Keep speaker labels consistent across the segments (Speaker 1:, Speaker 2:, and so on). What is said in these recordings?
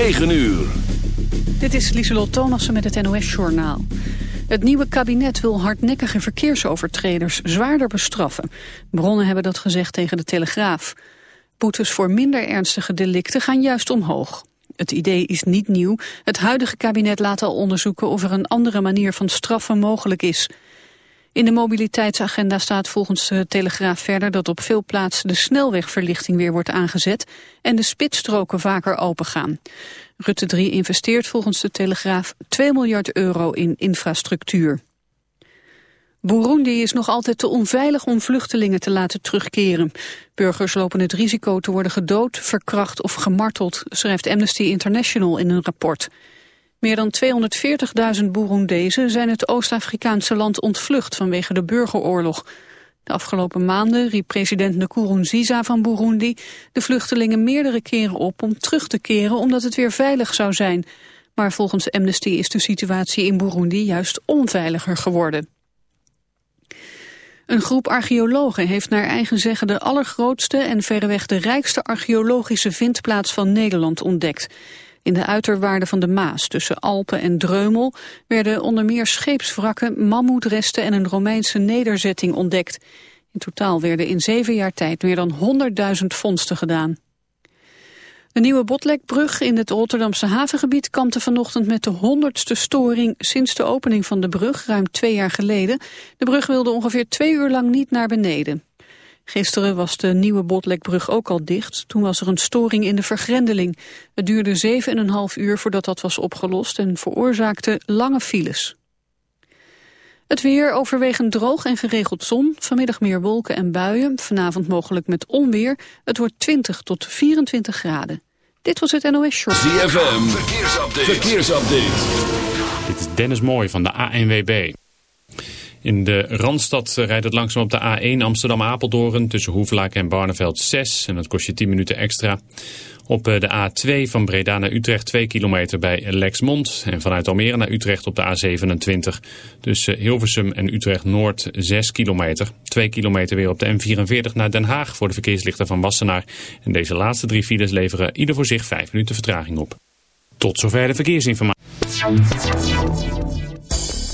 Speaker 1: 9 uur.
Speaker 2: Dit is Lieselot Thomassen met het NOS-journaal. Het nieuwe kabinet wil hardnekkige verkeersovertreders zwaarder bestraffen. Bronnen hebben dat gezegd tegen de Telegraaf. Boetes voor minder ernstige delicten gaan juist omhoog. Het idee is niet nieuw. Het huidige kabinet laat al onderzoeken of er een andere manier van straffen mogelijk is. In de mobiliteitsagenda staat volgens de Telegraaf verder dat op veel plaatsen de snelwegverlichting weer wordt aangezet en de spitsstroken vaker opengaan. Rutte 3 investeert volgens de Telegraaf 2 miljard euro in infrastructuur. Burundi is nog altijd te onveilig om vluchtelingen te laten terugkeren. Burgers lopen het risico te worden gedood, verkracht of gemarteld, schrijft Amnesty International in een rapport. Meer dan 240.000 Burundezen zijn het Oost-Afrikaanse land ontvlucht vanwege de burgeroorlog. De afgelopen maanden riep president Nkurunziza van Burundi de vluchtelingen meerdere keren op om terug te keren omdat het weer veilig zou zijn. Maar volgens Amnesty is de situatie in Burundi juist onveiliger geworden. Een groep archeologen heeft naar eigen zeggen de allergrootste en verreweg de rijkste archeologische vindplaats van Nederland ontdekt. In de uiterwaarden van de Maas tussen Alpen en Dreumel werden onder meer scheepswrakken, mammoetresten en een Romeinse nederzetting ontdekt. In totaal werden in zeven jaar tijd meer dan 100.000 vondsten gedaan. De nieuwe Botlekbrug in het Rotterdamse havengebied kampte vanochtend met de honderdste storing sinds de opening van de brug, ruim twee jaar geleden. De brug wilde ongeveer twee uur lang niet naar beneden. Gisteren was de nieuwe Botlekbrug ook al dicht. Toen was er een storing in de vergrendeling. Het duurde 7,5 uur voordat dat was opgelost en veroorzaakte lange files. Het weer overwegend droog en geregeld zon. Vanmiddag meer wolken en buien. Vanavond mogelijk met onweer. Het wordt 20 tot 24 graden. Dit was het NOS Short.
Speaker 1: ZFM, verkeersupdate. verkeersupdate.
Speaker 3: Dit is Dennis Mooij van de ANWB. In de Randstad rijdt het langzaam op de A1 Amsterdam-Apeldoorn tussen Hoevelaak en Barneveld 6. En dat kost je 10 minuten extra. Op eh, de A2 van Breda naar Utrecht 2 kilometer bij Lexmond. En vanuit Almere naar Utrecht op de A27. Tussen Hilversum en Utrecht Noord 6 kilometer. 2 kilometer weer op de M44 naar Den Haag voor de verkeerslichten van Wassenaar. En deze laatste drie files leveren ieder voor zich 5 minuten vertraging op. Tot zover de verkeersinformatie.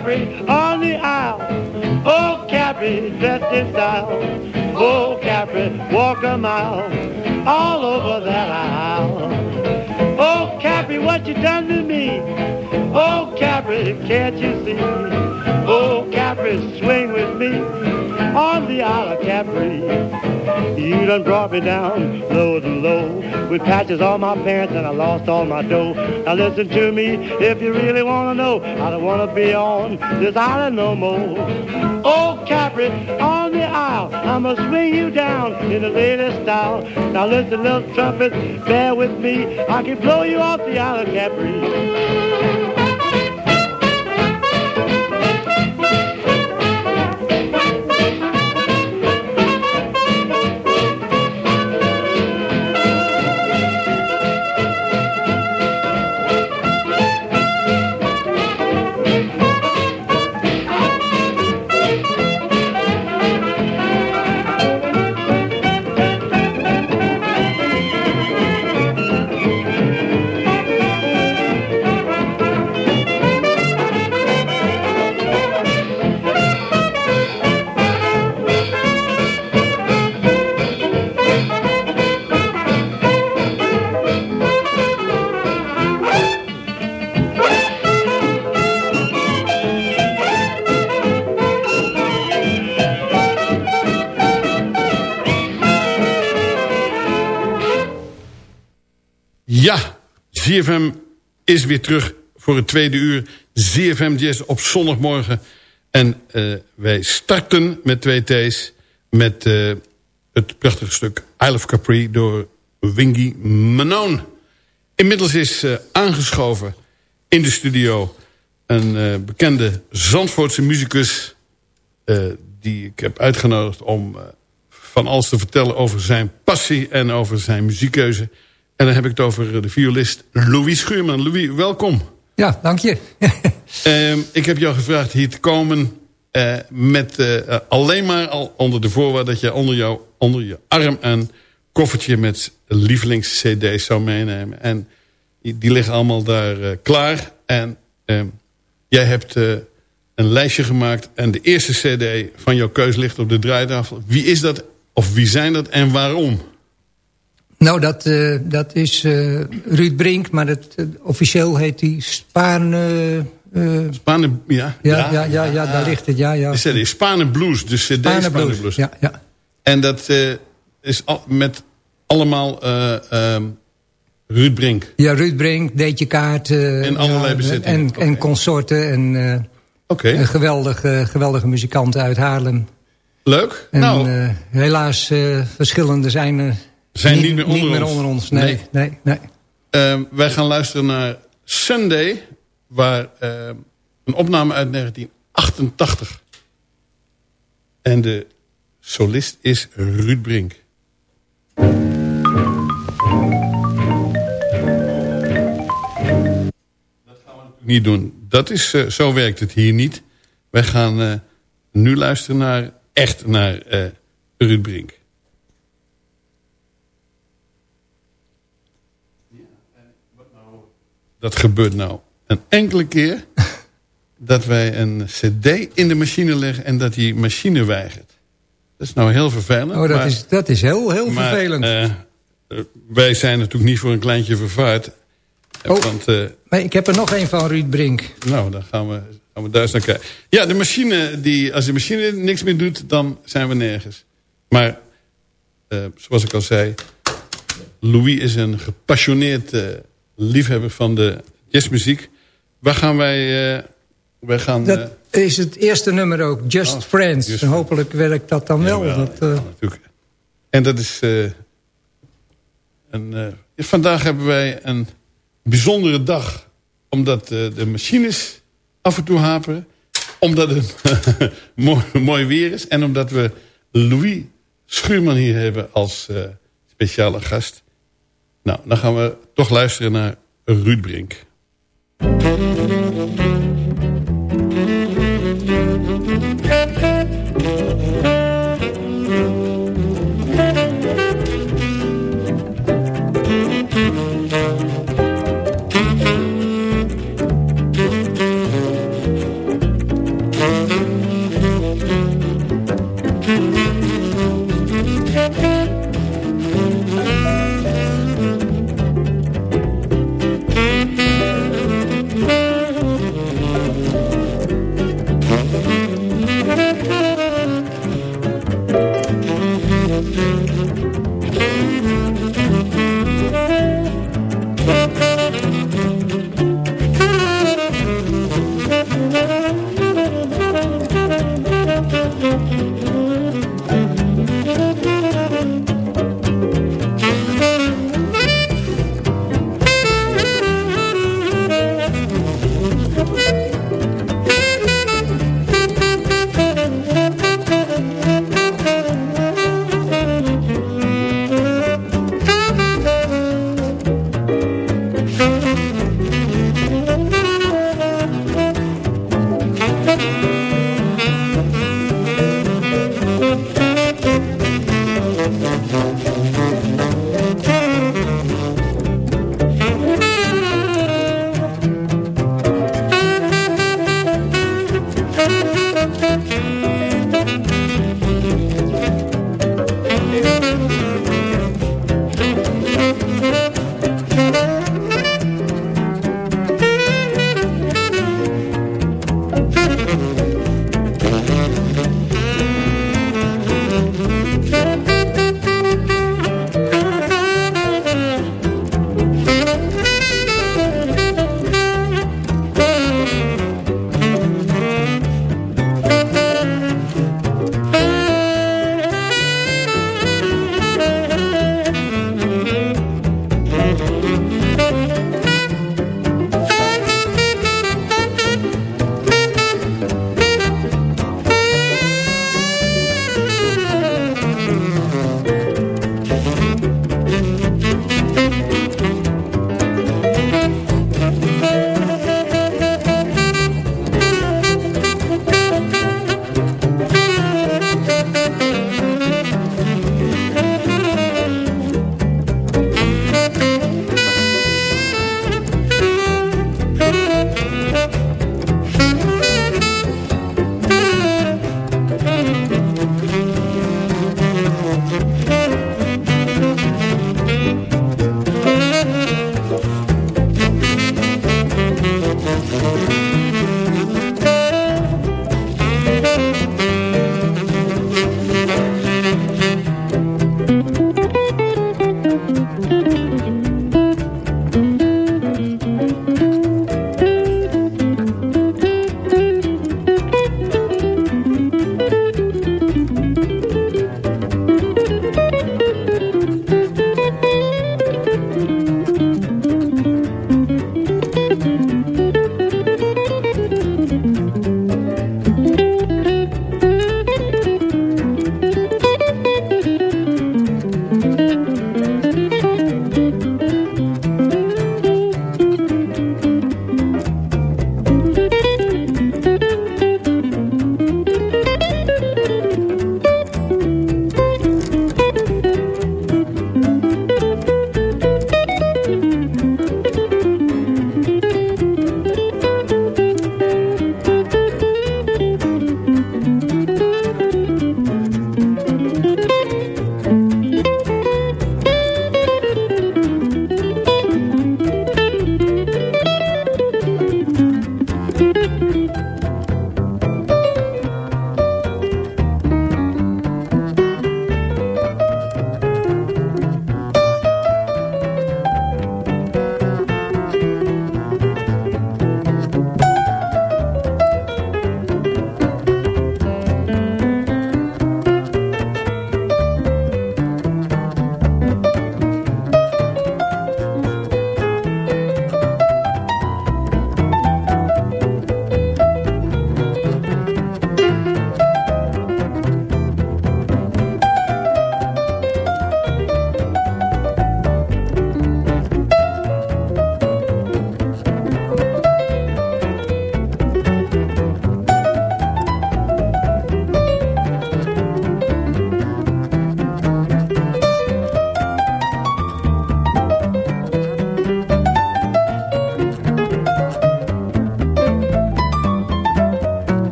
Speaker 4: Capri on the aisle. Oh, Capri, dressed in style. Oh, Capri, walk a mile all over that aisle. Oh, Capri, what you done to me? Oh, Capri, can't you see? Oh, Capri, swing with me on the Isle of Capri. You done brought me down low and low with patches on my pants and I lost all my dough. Now listen to me if you really want to know. I don't want to be on this island no more. Oh, Capri, on the Isle, I'ma swing you down in the latest style. Now listen, little trumpet, bear with me. I can blow you off the Isle of Capri.
Speaker 5: ZFM is weer terug voor het tweede uur. ZFM Jazz op zondagmorgen. En uh, wij starten met twee T's met uh, het prachtige stuk Isle of Capri door Wingy Manon. Inmiddels is uh, aangeschoven in de studio een bekende Zandvoortse muzikus... die ik heb uitgenodigd om van alles te vertellen over zijn passie en over zijn muziekkeuze... En dan heb ik het over de violist Louis Schuurman. Louis, welkom.
Speaker 6: Ja, dank je.
Speaker 5: uh, ik heb jou gevraagd hier te komen uh, met uh, alleen maar al onder de voorwaarde dat je onder, jou, onder je arm een koffertje met lievelings-cd's zou meenemen. En die, liggen allemaal daar klaar. En ehm, jij hebt een lijstje gemaakt en de eerste cd van jouw keus ligt op de draaitafel. Wie is dat of wie zijn dat en waarom?
Speaker 6: Nou, dat, uh, dat is uh, Ruud Brink, maar dat, uh, officieel heet hij Spaan...
Speaker 5: Spane, ja.
Speaker 6: Ja, ja, ja, ja, daar ligt het, ja, ja.
Speaker 5: De CD Spane Blues, de CD Spane, Blues. Blues.
Speaker 6: Ja, ja.
Speaker 5: En dat is al, met allemaal um, Ruud Brink.
Speaker 6: Ja, Ruud Brink, Deetje Kaart.
Speaker 5: en allerlei ja, bezittingen.
Speaker 6: En, okay. en consorten en
Speaker 5: okay.
Speaker 6: geweldige, geweldige muzikanten uit Haarlem.
Speaker 5: Leuk.
Speaker 6: En
Speaker 5: nou.
Speaker 6: helaas verschillende zijn er
Speaker 5: zijn niet,
Speaker 6: niet
Speaker 5: meer onder
Speaker 6: niet
Speaker 5: ons.
Speaker 6: Meer onder ons. Nee, nee, nee. nee.
Speaker 5: Uh, wij gaan luisteren naar Sunday, waar uh, een opname uit 1988. En de solist is Ruud Brink. Dat gaan we natuurlijk niet doen. Dat is, uh, zo werkt het hier niet. Wij gaan nu luisteren naar, echt naar Ruud Brink. Dat gebeurt nou een enkele keer... dat wij een cd in de machine leggen en dat die machine weigert. Dat is nou heel vervelend.
Speaker 6: Oh, dat,
Speaker 5: maar,
Speaker 6: is, dat is heel, heel
Speaker 5: maar,
Speaker 6: vervelend.
Speaker 5: Uh, wij zijn natuurlijk niet voor een kleintje vervaard.
Speaker 6: Oh,
Speaker 5: want, uh,
Speaker 6: maar ik heb er nog een van Ruud Brink.
Speaker 5: Nou, dan gaan we, gaan we daar eens naar kijken. Ja, de machine, die, als de machine niks meer doet, dan zijn we nergens. Maar, uh, zoals ik al zei... Louis is een gepassioneerd liefhebber van de jazzmuziek. Waar gaan wij... Uh, wij gaan,
Speaker 6: dat uh, is het eerste nummer ook, Just oh, Friends. Just Hopelijk werkt dat dan wel. Dat, uh...
Speaker 5: ja, natuurlijk. En dat is... een, vandaag hebben wij een bijzondere dag. Omdat de machines af en toe haperen. Omdat het mooi, mooi weer is. En omdat we Louis Schuurman hier hebben als speciale gast. Nou, dan gaan we toch luisteren naar Ruud Brink.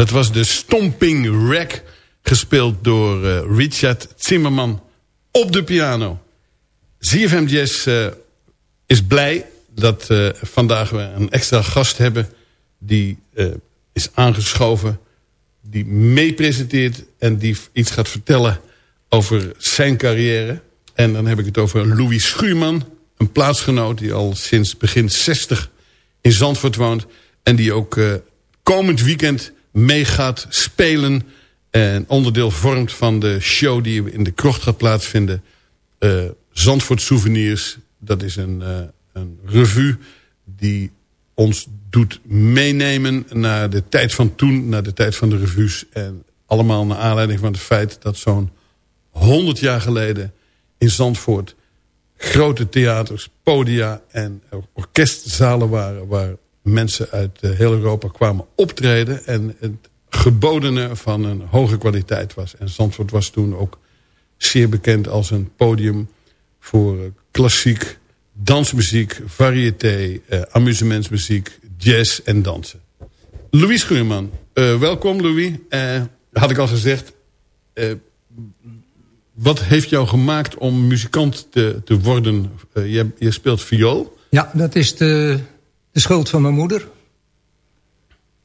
Speaker 5: Dat was de Stomping Rack, gespeeld door uh, Richard Zimmerman op de piano. ZFM Jazz uh, is blij dat uh, vandaag we een extra gast hebben... die is aangeschoven, die meepresenteert... en die iets gaat vertellen over zijn carrière. En dan heb ik het over Louis Schuurman, een plaatsgenoot... die al sinds begin 60 in Zandvoort woont... en die ook komend weekend mee gaat spelen... en onderdeel vormt van de show die in de krocht gaat plaatsvinden. Uh, Zandvoort Souvenirs, dat is een, uh, een revue die ons doet meenemen naar de tijd van toen, naar de tijd van de revues. En allemaal naar aanleiding van het feit dat zo'n 100 jaar geleden in Zandvoort grote theaters, podia en orkestzalen waren... waar mensen uit eh, heel Europa kwamen optreden. En het gebodene van een hoge kwaliteit was. En Zandvoort was toen ook zeer bekend als een podium voor eh, klassiek, dansmuziek, variété, eh, amusementsmuziek, jazz en dansen. Louis Schuurman, uh, welkom Louis. Had ik al gezegd, wat heeft jou gemaakt om muzikant te, te worden? je, je speelt viool.
Speaker 6: Ja, dat is de de schuld van mijn moeder.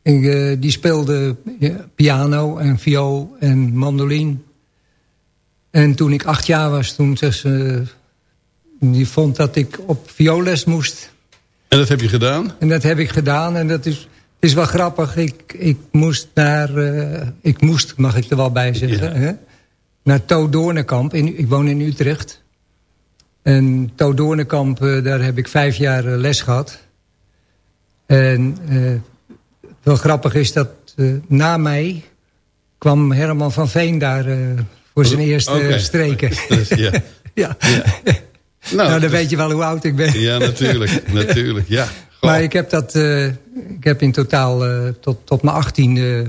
Speaker 6: Ik, uh, die speelde piano en viool en mandoline. En toen ik acht jaar was, toen zei ze... Die vond dat ik op vioolles moest.
Speaker 5: En dat heb je gedaan?
Speaker 6: En dat heb ik gedaan. En dat is, het is wel grappig. Ik, ik moest naar... Uh, ik moest, mag ik er wel bij zeggen. Ja. Hè? Naar Toot Doornekamp. In, ik woon in Utrecht. En Toot Doornekamp, uh, daar heb ik vijf jaar les gehad. En uh, wel grappig is dat uh, na mij kwam Herman van Veen daar uh, voor zijn eerste okay. streken.
Speaker 5: Dus, ja.
Speaker 6: ja. ja. Nou, nou, dan weet je wel hoe oud ik ben.
Speaker 5: Ja, natuurlijk. natuurlijk ja.
Speaker 6: Goh. Maar ik heb, dat, ik heb in totaal tot, tot mijn achttiende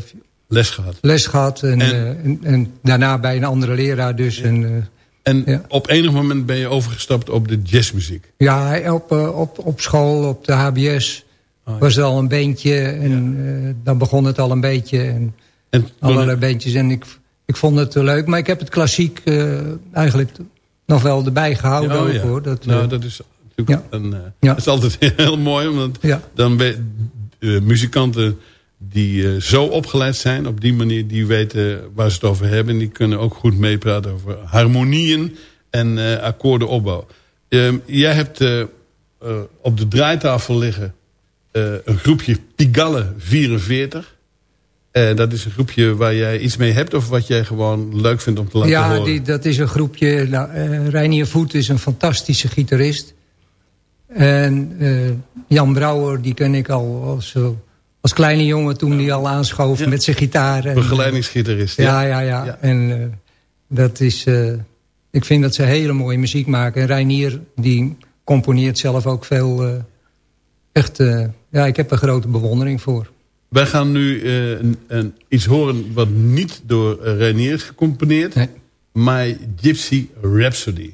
Speaker 5: les gehad.
Speaker 6: Les gehad en, en, en, en, daarna bij een andere leraar dus. En,
Speaker 5: en ja. op enig moment ben je overgestapt op de jazzmuziek?
Speaker 6: Ja, op, op, op school, op de HBS... Oh, was al een beentje en uh, dan begon het al een beetje. En, en allerlei. En ik, ik vond het leuk. Maar ik heb het klassiek uh, eigenlijk nog wel erbij gehouden. Oh, hoor. Dat,
Speaker 5: nou, uh, dat is natuurlijk een, dat is altijd heel mooi. Omdat dan muzikanten die zo opgeleid zijn... op die manier, die weten waar ze het over hebben. Die kunnen ook goed meepraten over harmonieën en akkoordenopbouw. Ehm, jij hebt op de draaitafel liggen uh, een groepje Pigalle 44. Uh, dat is een groepje waar jij iets mee hebt... of wat jij gewoon leuk vindt om te laten
Speaker 6: ja,
Speaker 5: horen?
Speaker 6: Ja, dat is een groepje... Nou, uh, Reinier Voet is een fantastische gitarist. En Jan Brouwer, die ken ik al als, als kleine jongen... toen hij al aanschoof ja. met zijn gitaar. En,
Speaker 5: Begeleidingsgitarist,
Speaker 6: ja. Ja, ja, ja. En dat is... ik vind dat ze hele mooie muziek maken. En Reinier, die componeert zelf ook veel... echt ja, ik heb er grote bewondering voor.
Speaker 5: Wij gaan nu uh, een, een, iets horen wat niet door uh, Renier is gecomponeerd. Nee. My Gypsy Rhapsody.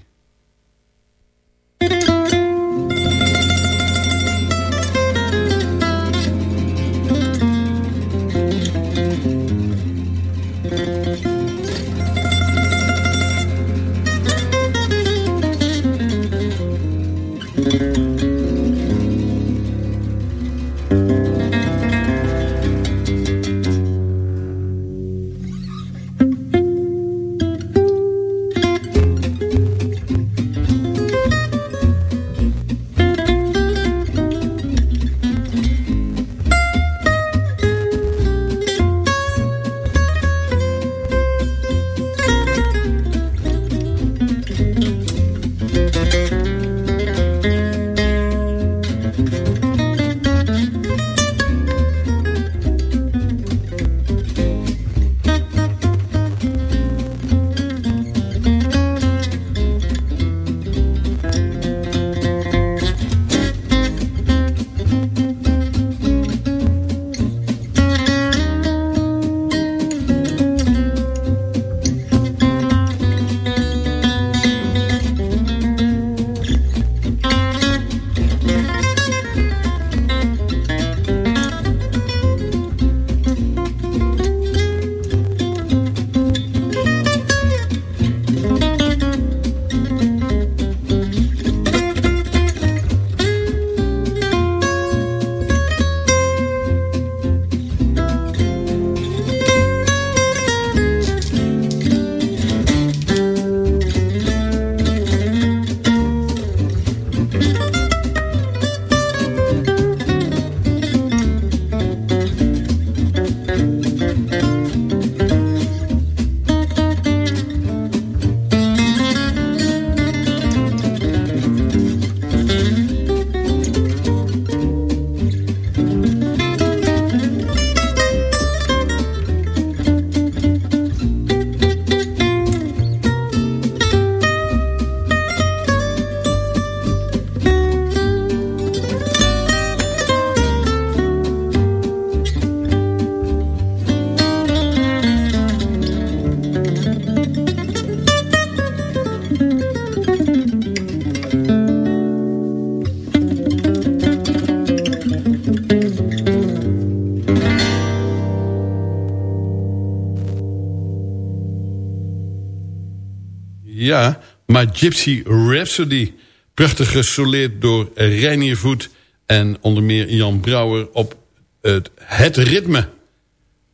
Speaker 7: Gypsy Rhapsody. Prachtig gesoleerd door Reinier Voet en onder meer Jan Brouwer op het, het ritme.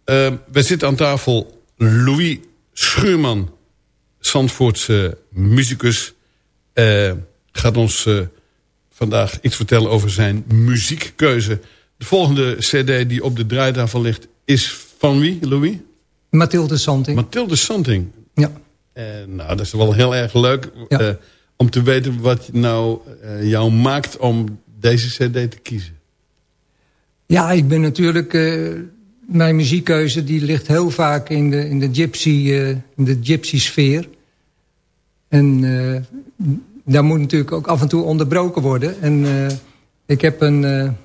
Speaker 7: Uh, we zitten aan tafel Louis Schuurman, Zandvoortse muzikus. Uh, gaat ons uh, vandaag iets vertellen over zijn muziekkeuze. De volgende cd die op de draaitafel ligt is van wie, Louis?
Speaker 6: Mathilde Santing.
Speaker 7: Mathilde Santing.
Speaker 6: Ja.
Speaker 7: Uh, nou, dat is wel heel erg leuk ja. uh, om te weten wat nou uh, jou maakt om deze cd te kiezen.
Speaker 6: Ja, ik ben natuurlijk... mijn muziekkeuze die ligt heel vaak in de, in de, gypsy, in de gypsy sfeer. En daar moet natuurlijk ook af en toe onderbroken worden. En ik heb een,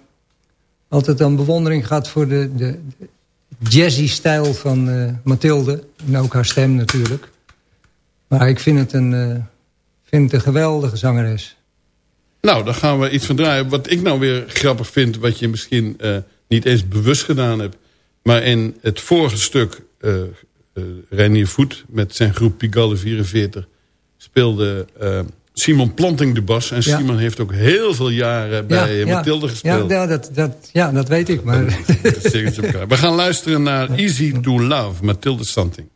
Speaker 6: altijd een bewondering gehad voor de, de, jazzy stijl van Mathilde. En ook haar stem natuurlijk. Maar ik vind het een, uh, vind het een geweldige zangeres.
Speaker 7: Nou, dan gaan we iets van draaien. Wat ik nou weer grappig vind, wat je misschien uh, niet eens bewust gedaan hebt. Maar in het vorige stuk, uh, Renier Voet met zijn groep Pigalle 44... speelde Simon Planting de bas. En ja. Simon heeft ook heel veel jaren bij ja, Mathilde gespeeld.
Speaker 6: Ja, dat, dat, ja, dat weet ik. Maar.
Speaker 7: We gaan luisteren naar Easy to Love, Mathilde Santing.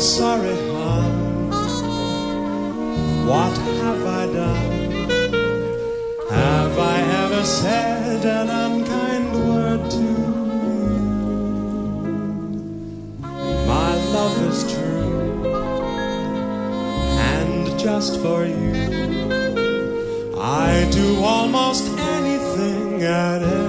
Speaker 8: Sorry, how? What have I done? Have I ever said an unkind word to you? My love is true, and just for you, I do almost anything at any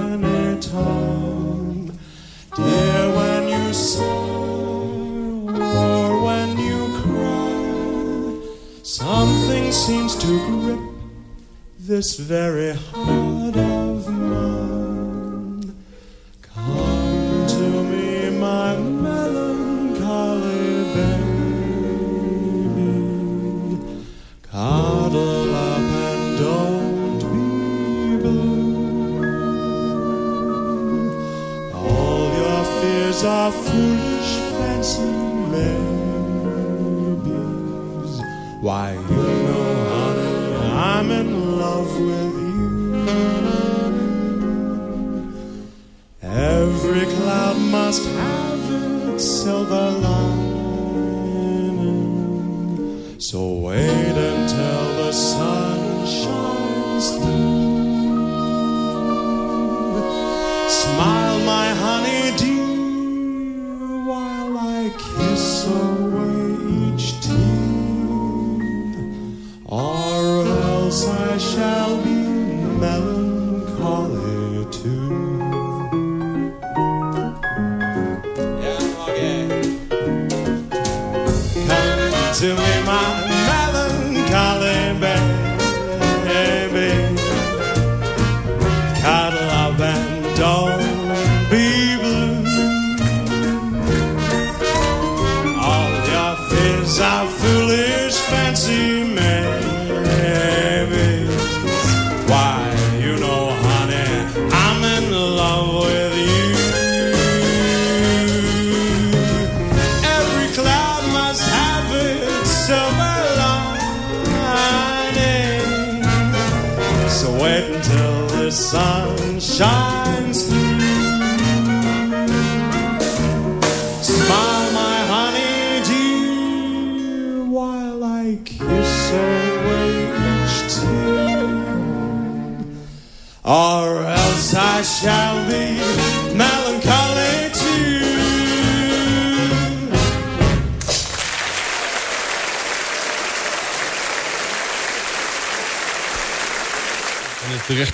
Speaker 8: to grip
Speaker 9: this very heart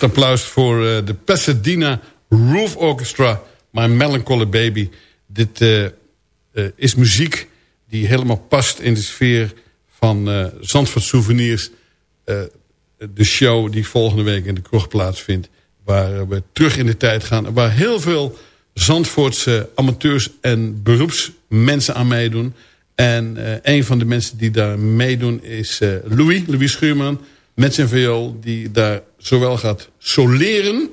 Speaker 9: Applaus voor eh, de Pasadena Roof Orchestra. My Melancholy Baby. Dit eh, eh, is muziek die helemaal past in de sfeer van eh Zandvoort Souvenirs. de show die volgende week in de kroeg plaatsvindt. Waar we terug in de tijd gaan. Waar heel veel Zandvoortse amateurs en beroepsmensen aan meedoen. En een van de mensen die daar meedoen is Louis. Louis Schuurman met zijn viool. Die daar zowel gaat soleren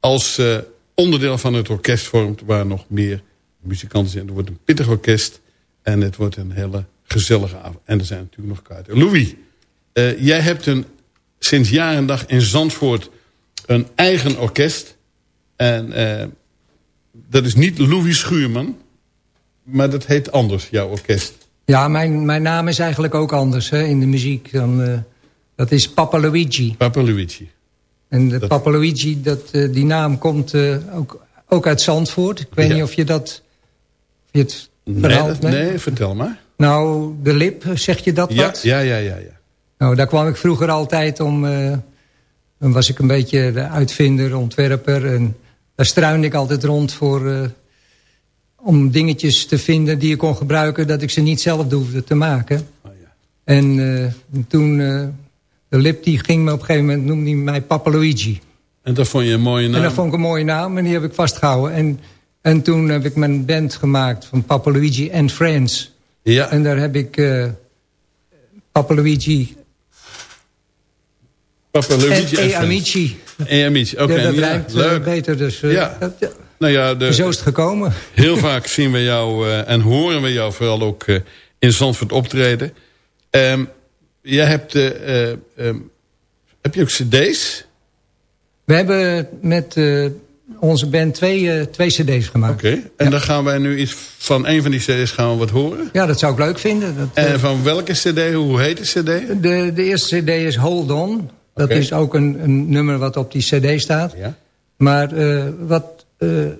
Speaker 9: als eh, onderdeel van het orkest vormt. Waar nog meer muzikanten zijn. Er wordt een pittig orkest. En het wordt een hele gezellige avond. En er zijn natuurlijk nog kaarten. Louis, eh, jij hebt een, sinds jaar en dag in Zandvoort een eigen orkest. En eh, dat is niet Louis Schuurman. Maar dat heet anders, jouw orkest.
Speaker 6: Ja, mijn, mijn naam is eigenlijk ook anders hè, in de muziek. Dan, dat is Papa Luigi.
Speaker 9: Papa Luigi.
Speaker 6: En de
Speaker 9: Dat-
Speaker 6: Papa Luigi, dat, eh, die naam komt eh, ook, ook uit Zandvoort. Ik weet
Speaker 9: Ja.
Speaker 6: niet of je dat... Of je het
Speaker 9: Nee,
Speaker 6: verhaal
Speaker 9: dat-
Speaker 6: weet.
Speaker 9: nee, vertel maar.
Speaker 6: Nou, de lip, zeg je dat
Speaker 9: Ja,
Speaker 6: wat?
Speaker 9: ja, ja, ja, ja.
Speaker 6: Nou, daar kwam ik vroeger altijd om... eh, dan was ik een beetje de uitvinder, ontwerper. En daar struinde ik altijd rond voor... om dingetjes te vinden die ik kon gebruiken... dat ik ze niet zelf hoefde te maken.
Speaker 9: Oh, ja.
Speaker 6: En toen... de lip die ging me op een gegeven moment... noemde hij mij Papa Luigi.
Speaker 9: En dat vond je een mooie naam.
Speaker 6: En dat vond ik een mooie naam en die heb ik vastgehouden. En, en toen heb ik mijn band gemaakt van Papa Luigi and Friends.
Speaker 9: Ja,
Speaker 6: En daar heb ik eh Papa Luigi
Speaker 9: Papa
Speaker 6: en
Speaker 9: Luigi
Speaker 6: E
Speaker 9: Friends.
Speaker 6: Amici.
Speaker 9: E Amici, oké.
Speaker 6: ja, dat
Speaker 9: ja,
Speaker 6: rijmt eh,
Speaker 9: leuk.
Speaker 6: beter. Dus, eh,
Speaker 9: Ja.
Speaker 6: dat- ja.
Speaker 9: Nou ja, de,
Speaker 6: Zo is het gekomen.
Speaker 9: heel vaak zien we jou en horen we jou vooral ook in Zandvoort optreden. Ehm, jij hebt, eh, eh, ehm, heb je ook cd's?
Speaker 6: We hebben met eh, onze band twee, twee cd's gemaakt.
Speaker 9: Oké. En dan gaan wij nu iets van een van die cd's gaan we wat horen.
Speaker 6: Ja, dat zou ik leuk vinden. Dat,
Speaker 9: En van welke cd? Hoe heet de cd?
Speaker 6: de, de eerste cd is Hold On. Dat is ook een, een nummer wat op die cd staat.
Speaker 9: Ja.
Speaker 6: Maar wat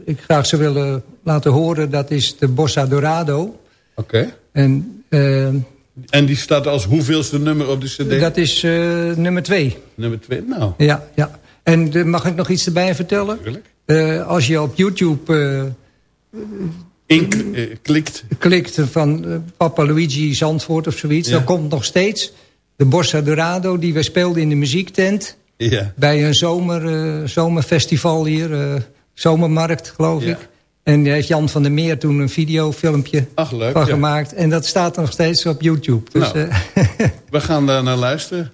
Speaker 6: ik graag zou willen laten horen... dat is de Bossa Dorado.
Speaker 9: Oké.
Speaker 6: En eh,
Speaker 9: En die staat als hoeveelste nummer op de cd?
Speaker 6: dat is eh, nummer twee.
Speaker 9: Nummer twee. Nou,
Speaker 6: Ja, ja. En eh, mag ik nog iets erbij vertellen? Eh, als je op YouTube
Speaker 9: Ink klikt.
Speaker 6: klikt van Papa Luigi Zandvoort of zoiets...
Speaker 9: Ja.
Speaker 6: dan komt nog steeds de Bossa Dorado die we speelden in de muziektent.
Speaker 5: Ja.
Speaker 6: Bij een zomer, zomerfestival hier, zomermarkt geloof
Speaker 5: Ja.
Speaker 6: ik. En daar heeft Jan van der Meer toen een videofilmpje
Speaker 5: Ach, leuk.
Speaker 6: van
Speaker 5: ja.
Speaker 6: gemaakt. En dat staat nog steeds op YouTube. Dus,
Speaker 5: Nou.
Speaker 6: eh,
Speaker 5: We gaan daar naar luisteren.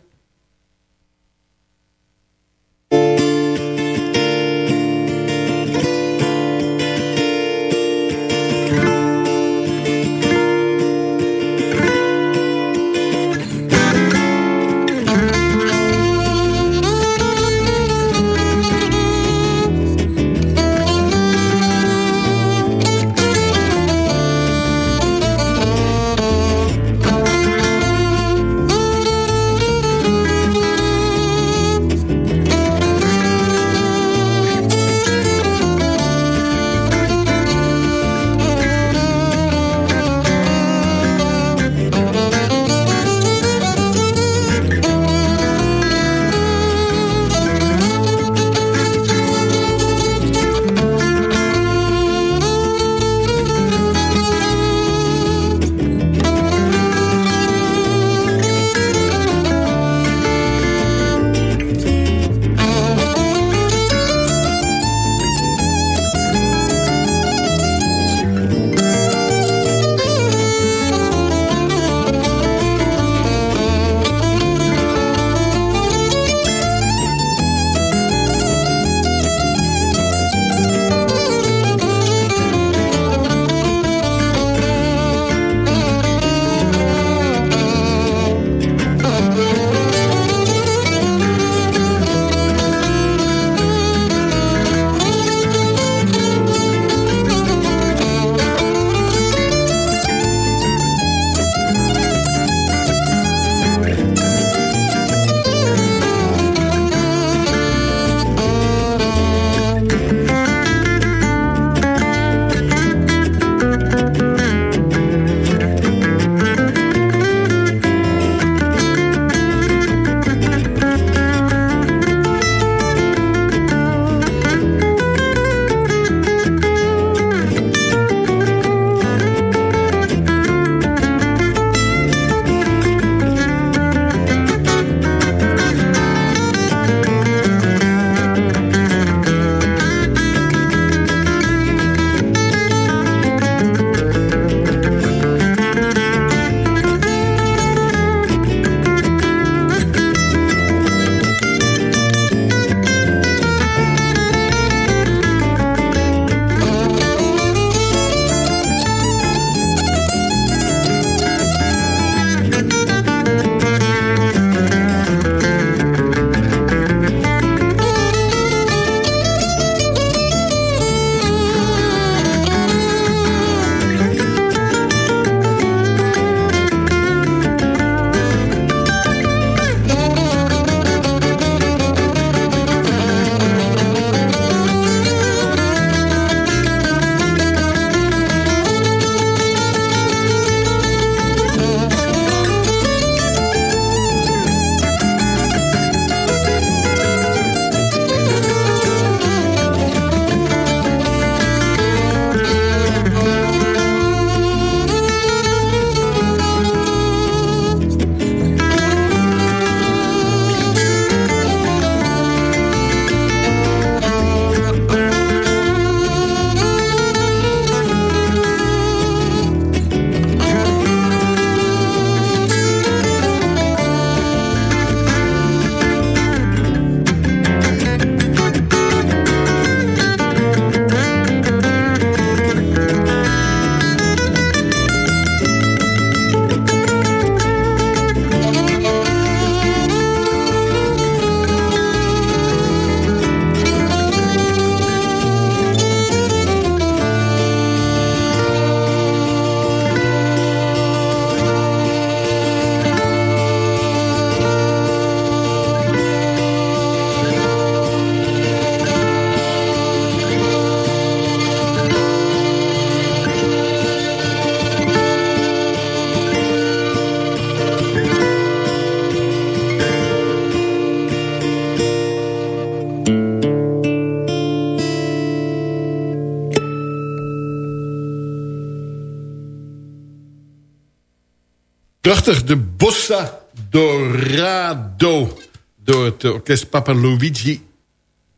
Speaker 5: Prachtig, de Bossa Dorado. Door het orkest Papa Luigi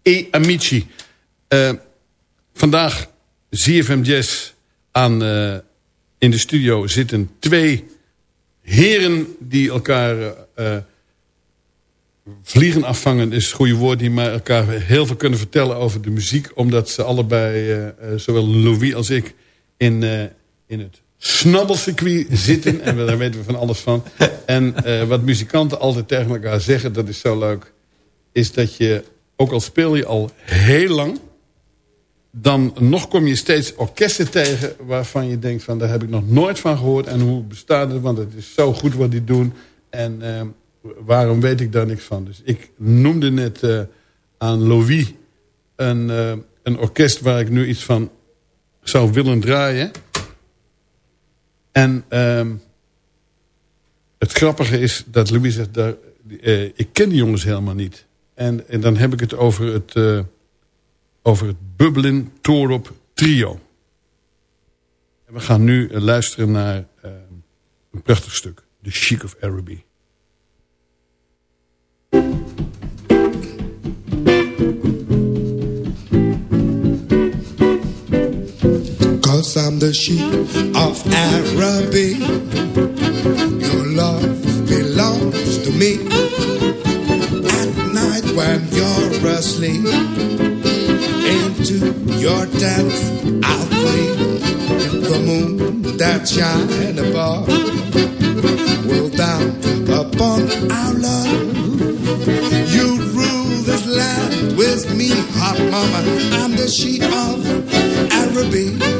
Speaker 5: e Amici. Uh, vandaag ZFM Jazz aan, uh, in de studio zitten twee heren die elkaar... Uh, vliegen afvangen is het goede woord... die maar elkaar heel veel kunnen vertellen over de muziek... omdat ze allebei, zowel Louis als ik... in, in het snabbelcircuit zitten. en daar weten we van alles van. En uh, wat muzikanten altijd tegen elkaar zeggen, dat is zo leuk... is dat je, ook al speel je al heel lang... dan nog kom je steeds orkesten tegen... waarvan je denkt van, daar heb ik nog nooit van gehoord. En hoe bestaat het? Want het is zo goed wat die doen. En uh, waarom weet ik daar niks van? Dus ik noemde net uh, aan Louis... Een, een orkest waar ik nu iets van zou willen draaien... En um, het grappige is dat Louis zegt... Daar, uh, ik ken die jongens helemaal niet. En, en dan heb ik het over het, uh, over het Bubbelin Torop Trio. En we gaan nu luisteren naar een prachtig stuk. The Chic of Araby.
Speaker 10: I'm the sheep of Araby. Your love belongs to me. At night when you're asleep, into your dance I'll creep. The moon that shine above will down upon our love. You rule this land with me, hot mama. I'm the sheep of Araby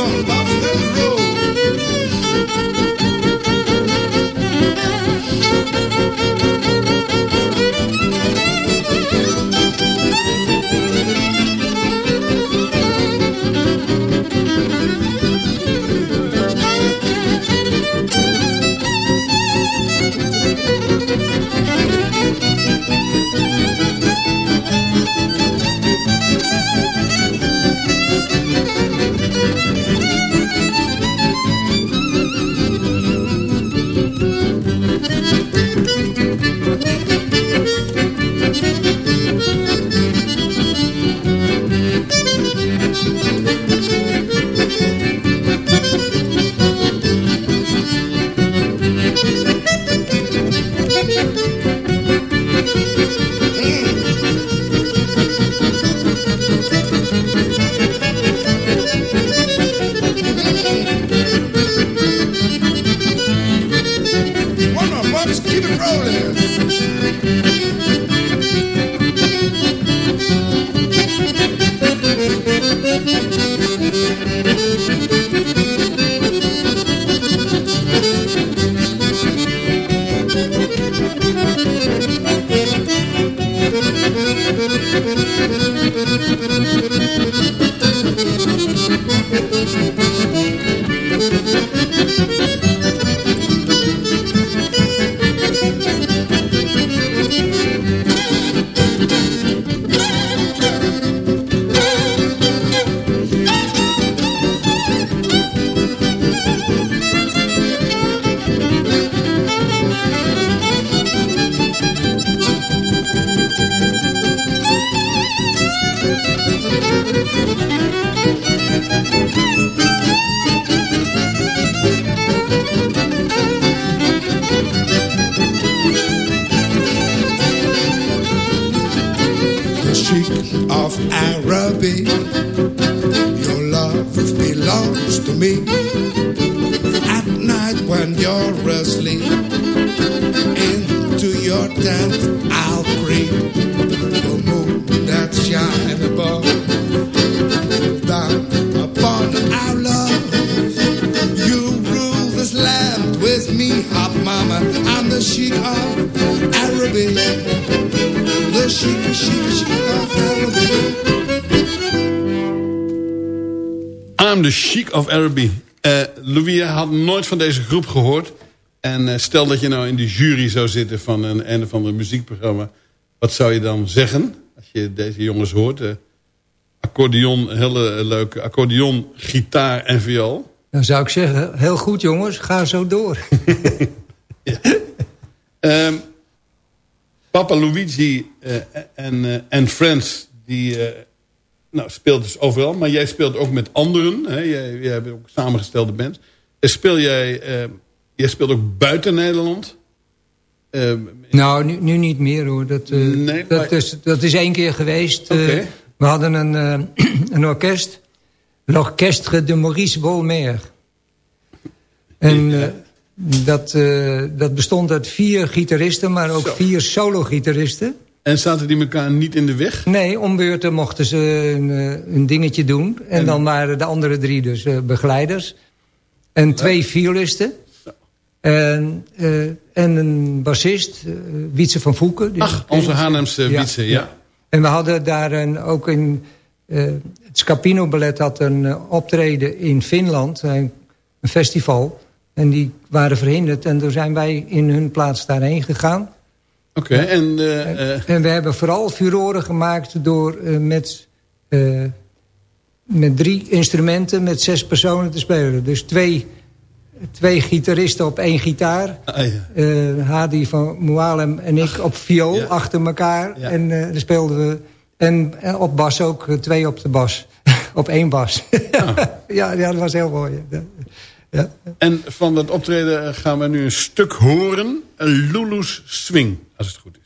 Speaker 10: on of Araby. Your love belongs to me. At
Speaker 5: night when you're asleep Chic of Araby. Uh, Louis had nooit van deze groep gehoord. En uh, stel dat je nou in de jury zou zitten van een, een of ander muziekprogramma. Wat zou je dan zeggen als je deze jongens hoort? Uh, accordeon, hele leuke accordeon, gitaar en viool.
Speaker 6: Dan zou ik zeggen, heel goed jongens, ga zo door.
Speaker 5: ja. um, Papa Luigi en, en Friends, die nou, speelt dus overal. Maar jij speelt ook met anderen. Hè? Jij, jij hebt ook samengestelde bands. Speel jij, uh, jij speelt ook buiten Nederland?
Speaker 6: Uh, nou, nu, nu, niet meer hoor. Dat, uh, nee, dat, maar... is, dat is één keer geweest. Okay. we hadden een, een orkest. L'Orchestre de Maurice Bolmer. En ja. dat, dat bestond uit vier gitaristen, maar ook Zo. vier solo-gitaristen.
Speaker 5: En zaten die elkaar niet in de weg?
Speaker 6: Nee, om beurten mochten ze een, eh, een dingetje doen. En, en, dan waren de andere drie dus uh, begeleiders. En twee violisten. En, uh, en een bassist, uh, Wietse van Voeken.
Speaker 5: Ach, onze Haarlemse Wietse, ja. ja.
Speaker 6: En we hadden daar een, ook een... het Scapino Ballet had een optreden in Finland. Een, een festival. En die waren verhinderd. En toen zijn wij in hun plaats daarheen gegaan.
Speaker 5: Oké, okay, en, uh,
Speaker 6: en... we hebben vooral furoren gemaakt door uh, met, uh, met drie instrumenten met zes personen te spelen. Dus twee, twee gitaristen op één gitaar. Ah, ja. Hadi van Moalem en ik op viool ja. achter elkaar. Ja. En dan speelden we... En, en, op bas ook, twee op de bas. op één bas. Ah. ja, ja, dat was heel mooi.
Speaker 5: Ja. En van dat optreden gaan we nu een stuk horen. Lulu's Swing, als het goed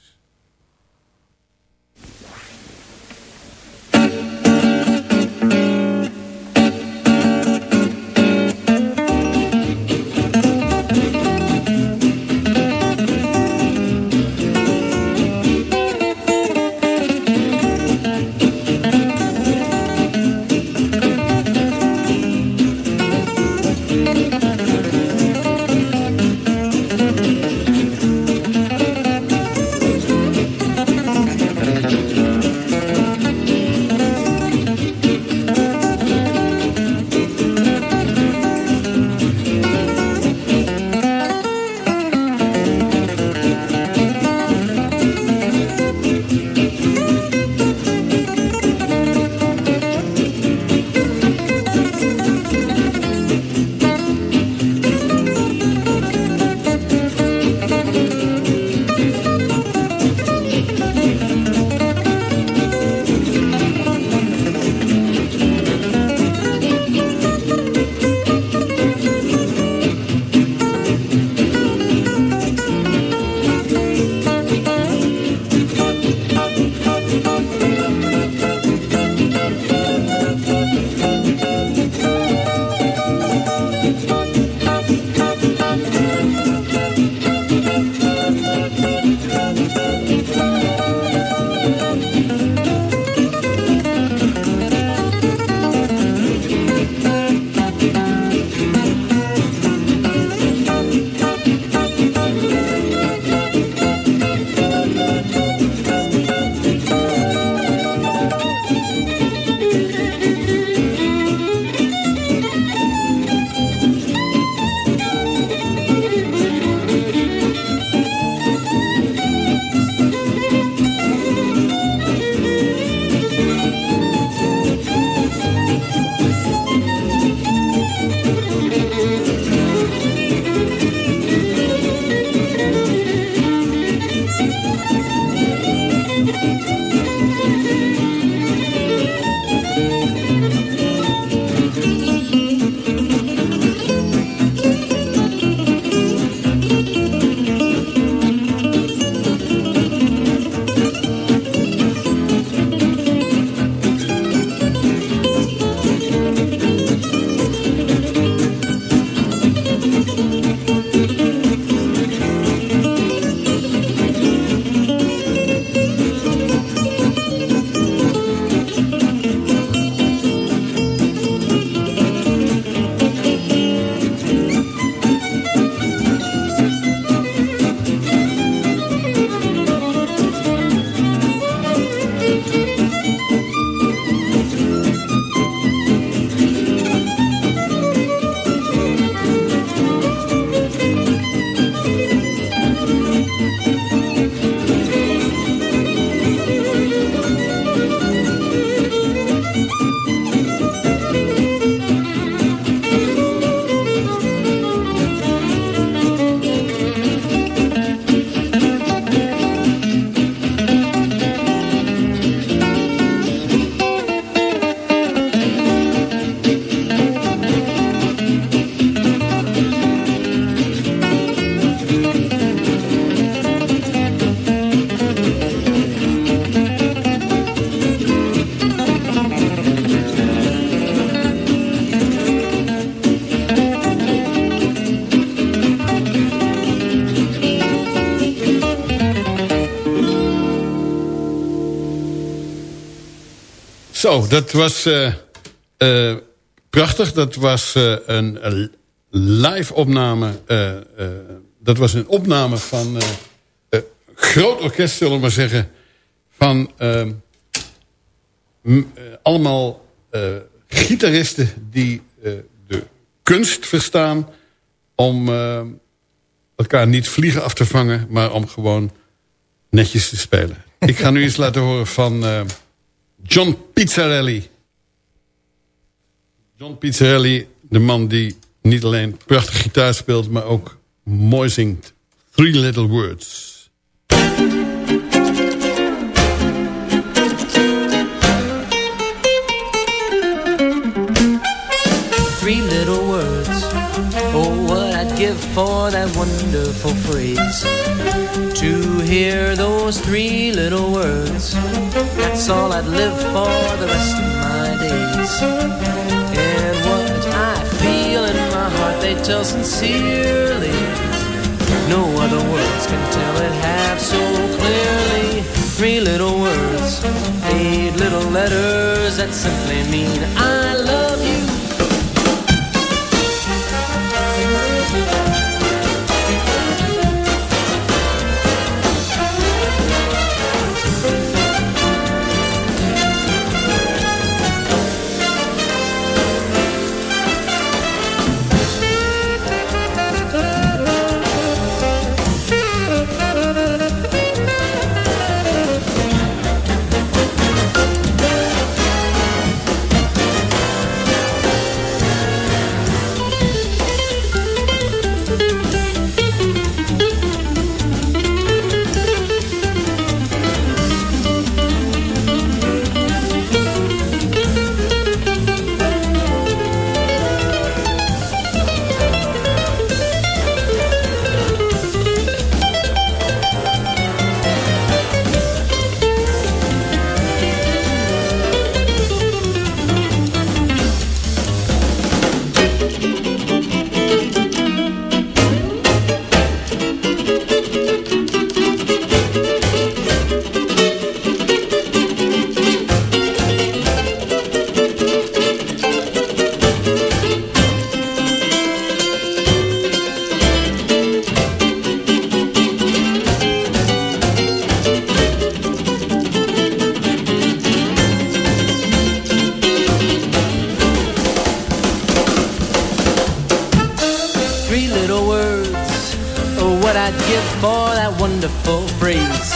Speaker 5: Zo, dat was eh, eh, prachtig. Dat was eh, een live opname. dat was een opname van groot orkest, zullen we maar zeggen. Van eh, m- eh, allemaal gitaristen die de kunst verstaan... om elkaar niet vliegen af te vangen... maar om gewoon netjes te spelen. Ik ga nu eens laten horen van John Pizzarelli. John Pizzarelli, de man die niet alleen prachtig gitaar speelt... maar ook mooi zingt. Three Little Words.
Speaker 9: three little words. Oh, what for that wonderful phrase. To hear those three little words. That's all I'd live for the rest of my days. And what I feel in my heart, they tell sincerely. No other words can tell it half so clearly. Three little words, eight little letters that simply mean I wonderful phrase.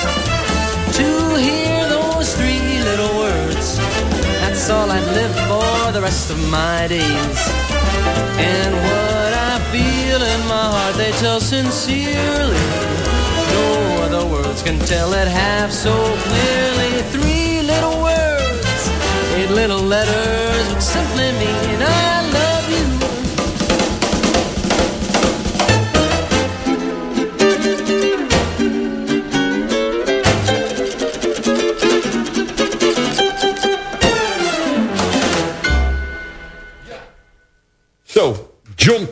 Speaker 9: To hear those three little words, that's all I'd live for the rest of my days. And what I feel in my heart, they tell sincerely. No other words can tell it half so clearly. Three little words, eight little letters, which simply mean I love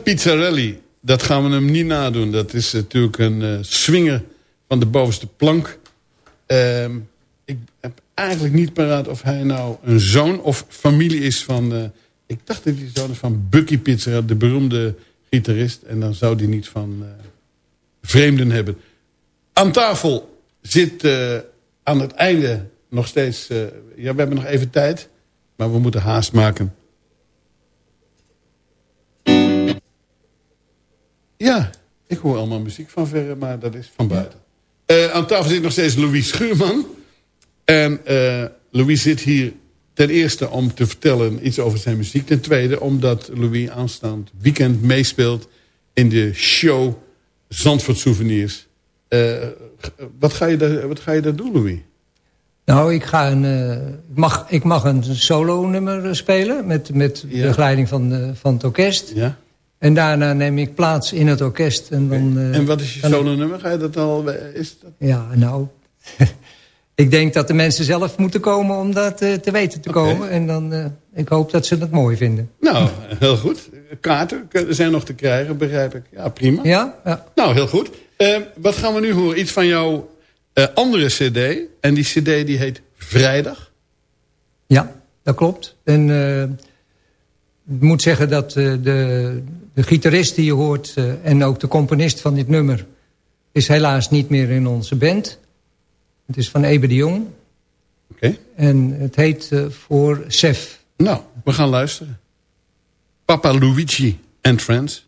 Speaker 5: Pizzarelli. Dat gaan we hem niet nadoen. Dat is natuurlijk een eh swinger van de bovenste plank. Ehm, ik heb eigenlijk niet paraat of hij nou een zoon of familie is van... eh, ik dacht dat hij zoon is van Bucky Pizzarelli, de beroemde gitarist. En dan zou hij niet van eh, vreemden hebben. Aan tafel zit aan het einde nog steeds... ja, we hebben nog even tijd, maar we moeten haast maken... Ja, ik hoor allemaal muziek van verre, maar dat is van buiten. Eh, aan tafel zit nog steeds Louis Schuurman. En eh, Louis zit hier ten eerste om te vertellen iets over zijn muziek. Ten tweede omdat Louis aanstaand weekend meespeelt in de show Zandvoort Souvenirs. Eh, wat, ga je daar, wat ga je daar doen, Louis?
Speaker 6: Nou, ik, ga een, ik, mag, ik mag een solo-nummer eh, spelen met, met
Speaker 5: Ja.
Speaker 6: begeleiding van, van het orkest.
Speaker 5: Ja?
Speaker 6: En daarna neem ik plaats in het orkest. En, dan, eh,
Speaker 5: En wat is je solo-nummer? Ga je dat al... Is dat...
Speaker 6: Ja, nou... ik denk dat de mensen zelf moeten komen om dat eh, te weten te komen. En dan, eh, ik hoop dat ze het mooi vinden.
Speaker 5: Nou, heel goed. Kaarten zijn nog te krijgen, begrijp ik. Ja, prima.
Speaker 6: Ja? Ja.
Speaker 5: Nou, heel goed. Eh, wat gaan we nu horen? Iets van jouw eh, andere cd. En die cd die heet Vrijdag.
Speaker 6: ja. dat klopt. En moet zeggen dat uh, de, de gitarist die je hoort... Uh, en ook de componist van dit nummer... is helaas niet meer in onze band. Het is van Ebe de Jong.
Speaker 5: Okay.
Speaker 6: En het heet voor Sef.
Speaker 5: Nou, we gaan luisteren. Papa Luigi and Friends.